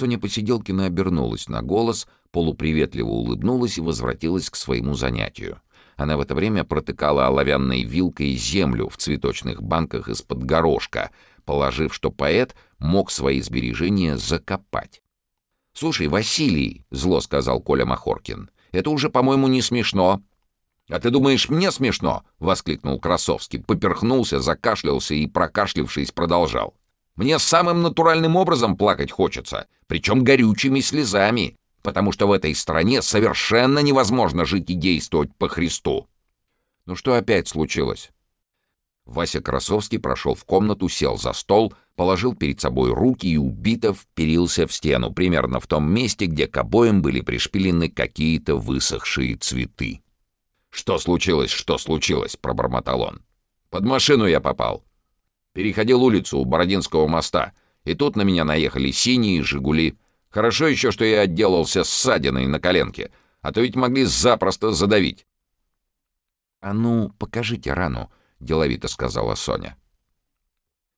Соня Посиделкина обернулась на голос, полуприветливо улыбнулась и возвратилась к своему занятию. Она в это время протыкала оловянной вилкой землю в цветочных банках из-под горошка, положив, что поэт мог свои сбережения закопать. «Слушай, Василий», — зло сказал Коля Махоркин, — «это уже, по-моему, не смешно». «А ты думаешь, мне смешно?» — воскликнул Красовский, поперхнулся, закашлялся и, прокашлившись, продолжал. «Мне самым натуральным образом плакать хочется, причем горючими слезами, потому что в этой стране совершенно невозможно жить и действовать по Христу». «Ну что опять случилось?» Вася Красовский прошел в комнату, сел за стол, положил перед собой руки и убито вперился в стену, примерно в том месте, где к обоим были пришпилены какие-то высохшие цветы. «Что случилось, что случилось?» — пробормотал он. «Под машину я попал. Переходил улицу у Бородинского моста, и тут на меня наехали синие «Жигули». Хорошо еще, что я отделался ссадиной на коленке, а то ведь могли запросто задавить». «А ну, покажите рану», — деловито сказала Соня.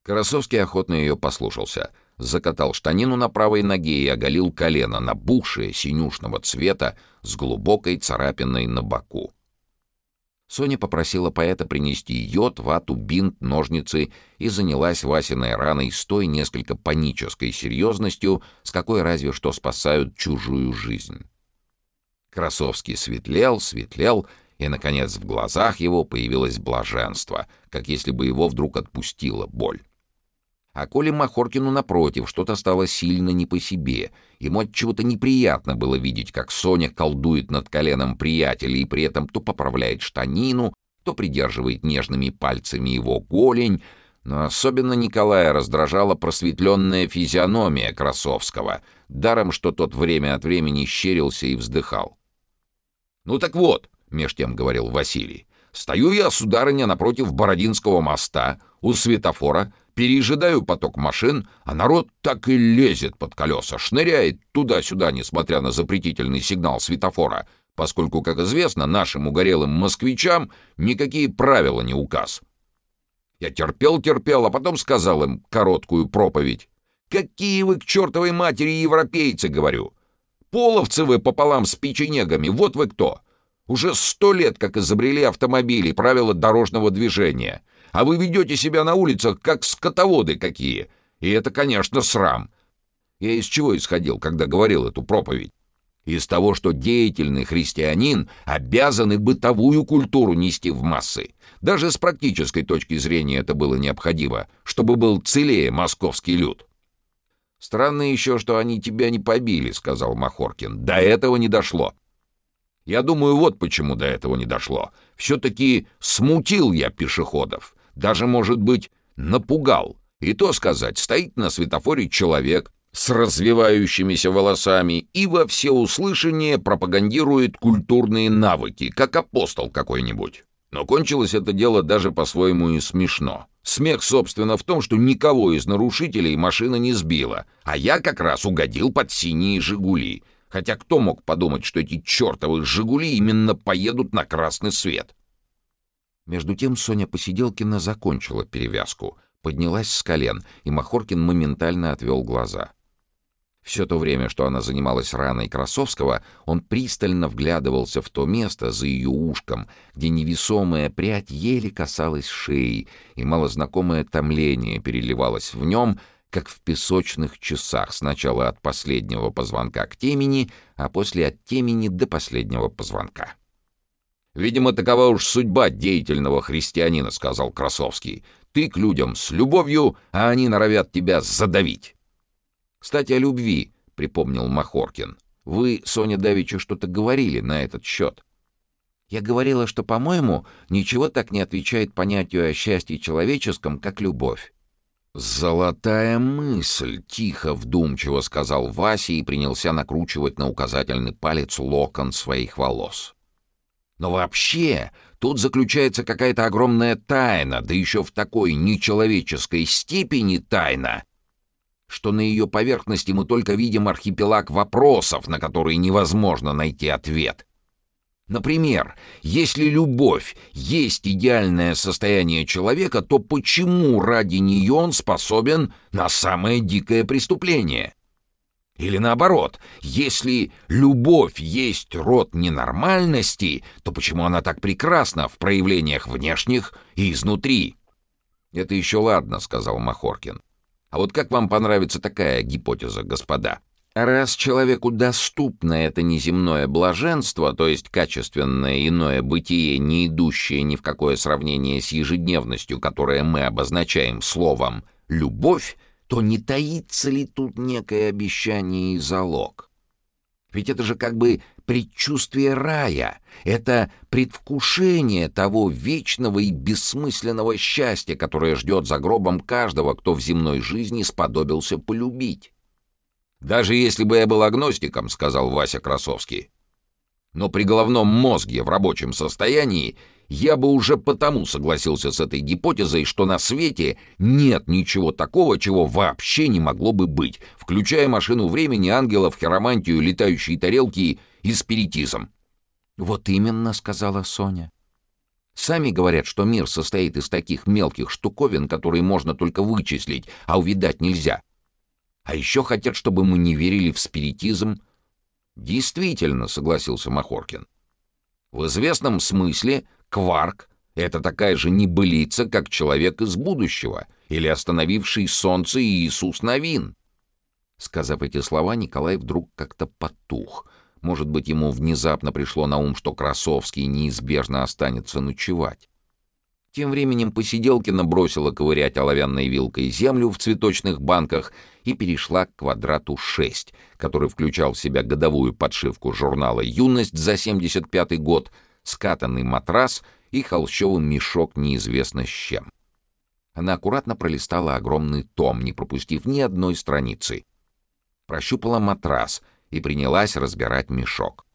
Карасовский охотно ее послушался. Закатал штанину на правой ноге и оголил колено, набухшее синюшного цвета, с глубокой царапиной на боку. Соня попросила поэта принести йод, вату, бинт, ножницы и занялась Васиной раной с той несколько панической серьезностью, с какой разве что спасают чужую жизнь. Красовский светлел, светлел и, наконец, в глазах его появилось блаженство, как если бы его вдруг отпустила боль. А Коле Махоркину, напротив, что-то стало сильно не по себе. Ему от чего-то неприятно было видеть, как Соня колдует над коленом приятеля и при этом то поправляет штанину, то придерживает нежными пальцами его голень, но особенно Николая раздражала просветленная физиономия Красовского, даром, что тот время от времени щерился и вздыхал. «Ну так вот», меж тем говорил Василий. «Стою я, сударыня, напротив Бородинского моста, у светофора, переезжаю поток машин, а народ так и лезет под колеса, шныряет туда-сюда, несмотря на запретительный сигнал светофора, поскольку, как известно, нашим угорелым москвичам никакие правила не указ. Я терпел-терпел, а потом сказал им короткую проповедь. «Какие вы к чертовой матери европейцы, — говорю! Половцы вы пополам с печенегами, вот вы кто! Уже сто лет, как изобрели автомобили, правила дорожного движения. А вы ведете себя на улицах, как скотоводы какие. И это, конечно, срам. Я из чего исходил, когда говорил эту проповедь? Из того, что деятельный христианин обязан и бытовую культуру нести в массы. Даже с практической точки зрения это было необходимо, чтобы был целее московский люд. «Странно еще, что они тебя не побили», — сказал Махоркин. «До этого не дошло. Я думаю, вот почему до этого не дошло. Все-таки смутил я пешеходов. Даже, может быть, напугал. И то сказать, стоит на светофоре человек с развивающимися волосами и во всеуслышание пропагандирует культурные навыки, как апостол какой-нибудь. Но кончилось это дело даже по-своему и смешно. Смех, собственно, в том, что никого из нарушителей машина не сбила, а я как раз угодил под синие «Жигули», Хотя кто мог подумать, что эти чертовы «Жигули» именно поедут на красный свет? Между тем Соня Посиделкина закончила перевязку, поднялась с колен, и Махоркин моментально отвел глаза. Все то время, что она занималась раной Красовского, он пристально вглядывался в то место за ее ушком, где невесомая прядь еле касалась шеи, и малознакомое томление переливалось в нем, как в песочных часах, сначала от последнего позвонка к темени, а после от темени до последнего позвонка. «Видимо, такова уж судьба деятельного христианина», — сказал Красовский. «Ты к людям с любовью, а они норовят тебя задавить». «Кстати, о любви», — припомнил Махоркин. «Вы, Соня Давича, что-то говорили на этот счет». «Я говорила, что, по-моему, ничего так не отвечает понятию о счастье человеческом, как любовь. «Золотая мысль!» — тихо, вдумчиво сказал Вася и принялся накручивать на указательный палец локон своих волос. «Но вообще, тут заключается какая-то огромная тайна, да еще в такой нечеловеческой степени тайна, что на ее поверхности мы только видим архипелаг вопросов, на которые невозможно найти ответ». Например, если любовь есть идеальное состояние человека, то почему ради нее он способен на самое дикое преступление? Или наоборот, если любовь есть род ненормальности, то почему она так прекрасна в проявлениях внешних и изнутри? «Это еще ладно», — сказал Махоркин. «А вот как вам понравится такая гипотеза, господа?» Раз человеку доступно это неземное блаженство, то есть качественное иное бытие, не идущее ни в какое сравнение с ежедневностью, которое мы обозначаем словом «любовь», то не таится ли тут некое обещание и залог? Ведь это же как бы предчувствие рая, это предвкушение того вечного и бессмысленного счастья, которое ждет за гробом каждого, кто в земной жизни сподобился полюбить. «Даже если бы я был агностиком», — сказал Вася Красовский, «но при головном мозге в рабочем состоянии я бы уже потому согласился с этой гипотезой, что на свете нет ничего такого, чего вообще не могло бы быть, включая машину времени, ангелов, хиромантию, летающие тарелки и спиритизм». «Вот именно», — сказала Соня. «Сами говорят, что мир состоит из таких мелких штуковин, которые можно только вычислить, а увидать нельзя». А еще хотят, чтобы мы не верили в спиритизм. Действительно, согласился Махоркин. В известном смысле кварк — это такая же небылица, как человек из будущего или остановивший солнце Иисус Новин. Сказав эти слова, Николай вдруг как-то потух. Может быть, ему внезапно пришло на ум, что Красовский неизбежно останется ночевать. Тем временем Посиделкина бросила ковырять оловянной вилкой землю в цветочных банках и перешла к квадрату 6, который включал в себя годовую подшивку журнала «Юность» за 75 год, скатанный матрас и холщовый мешок неизвестно с чем. Она аккуратно пролистала огромный том, не пропустив ни одной страницы. Прощупала матрас и принялась разбирать мешок.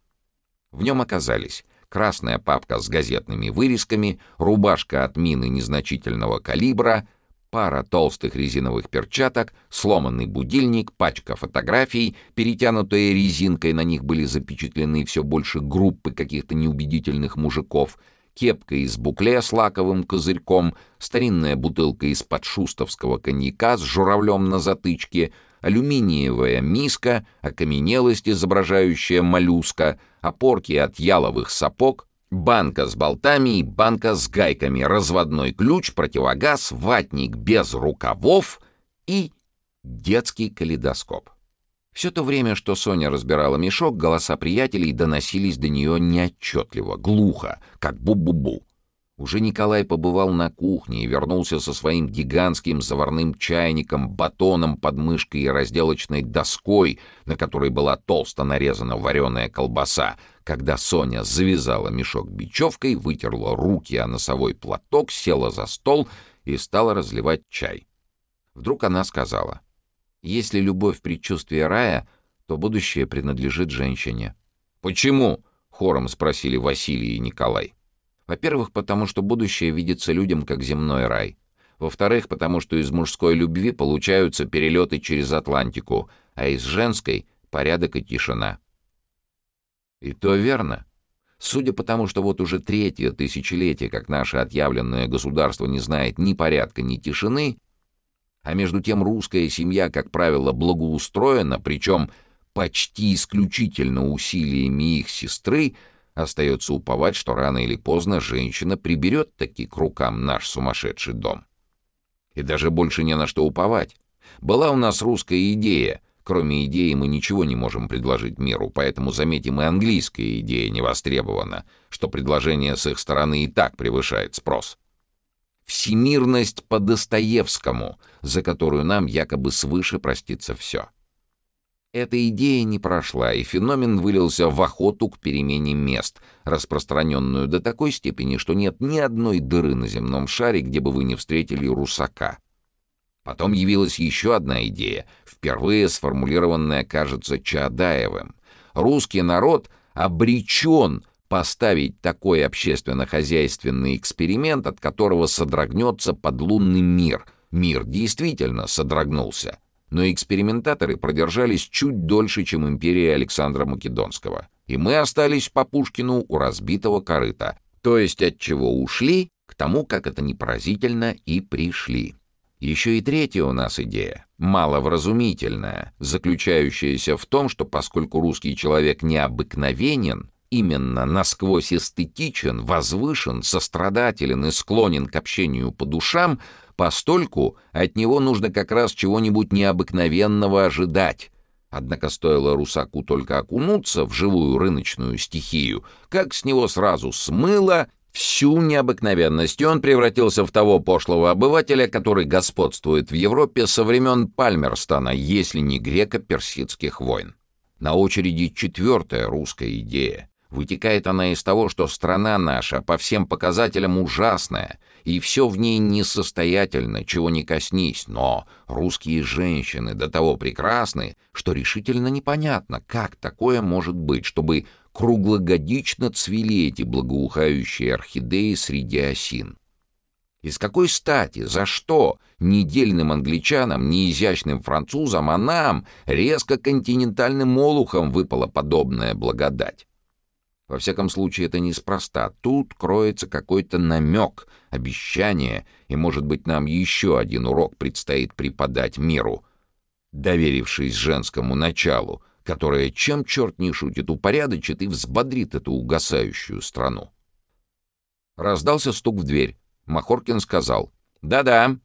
В нем оказались красная папка с газетными вырезками, рубашка от мины незначительного калибра, пара толстых резиновых перчаток, сломанный будильник, пачка фотографий, перетянутая резинкой, на них были запечатлены все больше группы каких-то неубедительных мужиков, кепка из букле с лаковым козырьком, старинная бутылка из-под шустовского коньяка с журавлем на затычке — алюминиевая миска, окаменелость, изображающая моллюска, опорки от яловых сапог, банка с болтами и банка с гайками, разводной ключ, противогаз, ватник без рукавов и детский калейдоскоп. Все то время, что Соня разбирала мешок, голоса приятелей доносились до нее неотчетливо, глухо, как бу-бу-бу. Уже Николай побывал на кухне и вернулся со своим гигантским заварным чайником, батоном под мышкой и разделочной доской, на которой была толсто нарезана вареная колбаса, когда Соня завязала мешок бечевкой, вытерла руки о носовой платок, села за стол и стала разливать чай. Вдруг она сказала, «Если любовь — предчувствие рая, то будущее принадлежит женщине». «Почему?» — хором спросили Василий и Николай. Во-первых, потому что будущее видится людям как земной рай. Во-вторых, потому что из мужской любви получаются перелеты через Атлантику, а из женской — порядок и тишина. И то верно. Судя по тому, что вот уже третье тысячелетие, как наше отъявленное государство не знает ни порядка, ни тишины, а между тем русская семья, как правило, благоустроена, причем почти исключительно усилиями их сестры — Остается уповать, что рано или поздно женщина приберет таки к рукам наш сумасшедший дом. И даже больше не на что уповать. Была у нас русская идея. Кроме идеи мы ничего не можем предложить миру, поэтому, заметим, и английская идея не востребована, что предложение с их стороны и так превышает спрос. Всемирность по Достоевскому, за которую нам якобы свыше простится все. Эта идея не прошла, и феномен вылился в охоту к перемене мест, распространенную до такой степени, что нет ни одной дыры на земном шаре, где бы вы не встретили русака. Потом явилась еще одна идея, впервые сформулированная, кажется, Чаадаевым. Русский народ обречен поставить такой общественно-хозяйственный эксперимент, от которого содрогнется подлунный мир. Мир действительно содрогнулся но экспериментаторы продержались чуть дольше, чем империя Александра Македонского. И мы остались по Пушкину у разбитого корыта, то есть от чего ушли, к тому, как это не поразительно, и пришли. Еще и третья у нас идея, маловразумительная, заключающаяся в том, что поскольку русский человек необыкновенен, именно насквозь эстетичен, возвышен, сострадателен и склонен к общению по душам, постольку от него нужно как раз чего-нибудь необыкновенного ожидать. Однако стоило русаку только окунуться в живую рыночную стихию, как с него сразу смыло всю необыкновенность, и он превратился в того пошлого обывателя, который господствует в Европе со времен Пальмерстона, если не греко-персидских войн. На очереди четвертая русская идея. Вытекает она из того, что страна наша по всем показателям ужасная, и все в ней несостоятельно, чего не коснись, но русские женщины до того прекрасны, что решительно непонятно, как такое может быть, чтобы круглогодично цвели эти благоухающие орхидеи среди осин. Из какой стати, за что недельным англичанам, не изящным французам, а нам, резко континентальным олухам выпала подобная благодать? Во всяком случае, это неспроста. Тут кроется какой-то намек, обещание, и, может быть, нам еще один урок предстоит преподать миру, доверившись женскому началу, которая, чем черт не шутит, упорядочит и взбодрит эту угасающую страну. Раздался стук в дверь. Махоркин сказал «Да-да».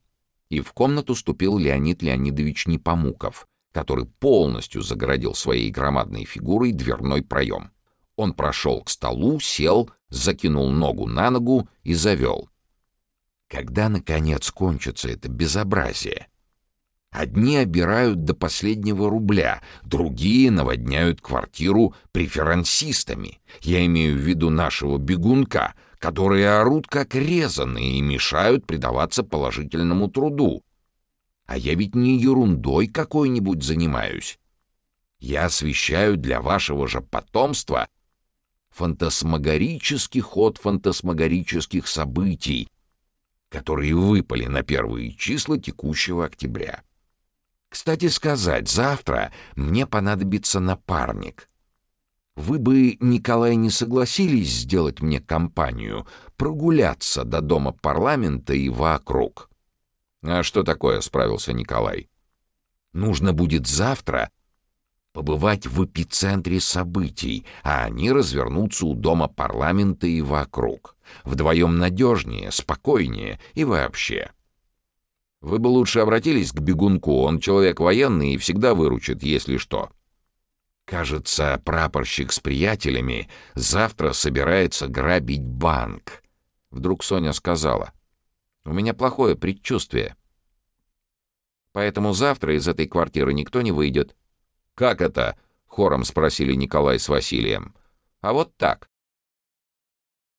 И в комнату ступил Леонид Леонидович Непомуков, который полностью загородил своей громадной фигурой дверной проем. Он прошел к столу, сел, закинул ногу на ногу и завел. Когда, наконец, кончится это безобразие? Одни обирают до последнего рубля, другие наводняют квартиру преферансистами. Я имею в виду нашего бегунка, которые орут как резаные и мешают предаваться положительному труду. А я ведь не ерундой какой-нибудь занимаюсь. Я освещаю для вашего же потомства фантасмагорический ход фантасмагорических событий, которые выпали на первые числа текущего октября. Кстати сказать, завтра мне понадобится напарник. Вы бы, Николай, не согласились сделать мне компанию, прогуляться до дома парламента и вокруг? А что такое, справился Николай. Нужно будет завтра побывать в эпицентре событий, а они развернутся у дома парламента и вокруг. Вдвоем надежнее, спокойнее и вообще. Вы бы лучше обратились к бегунку, он человек военный и всегда выручит, если что. Кажется, прапорщик с приятелями завтра собирается грабить банк. Вдруг Соня сказала. У меня плохое предчувствие. Поэтому завтра из этой квартиры никто не выйдет. «Как это?» — хором спросили Николай с Василием. «А вот так.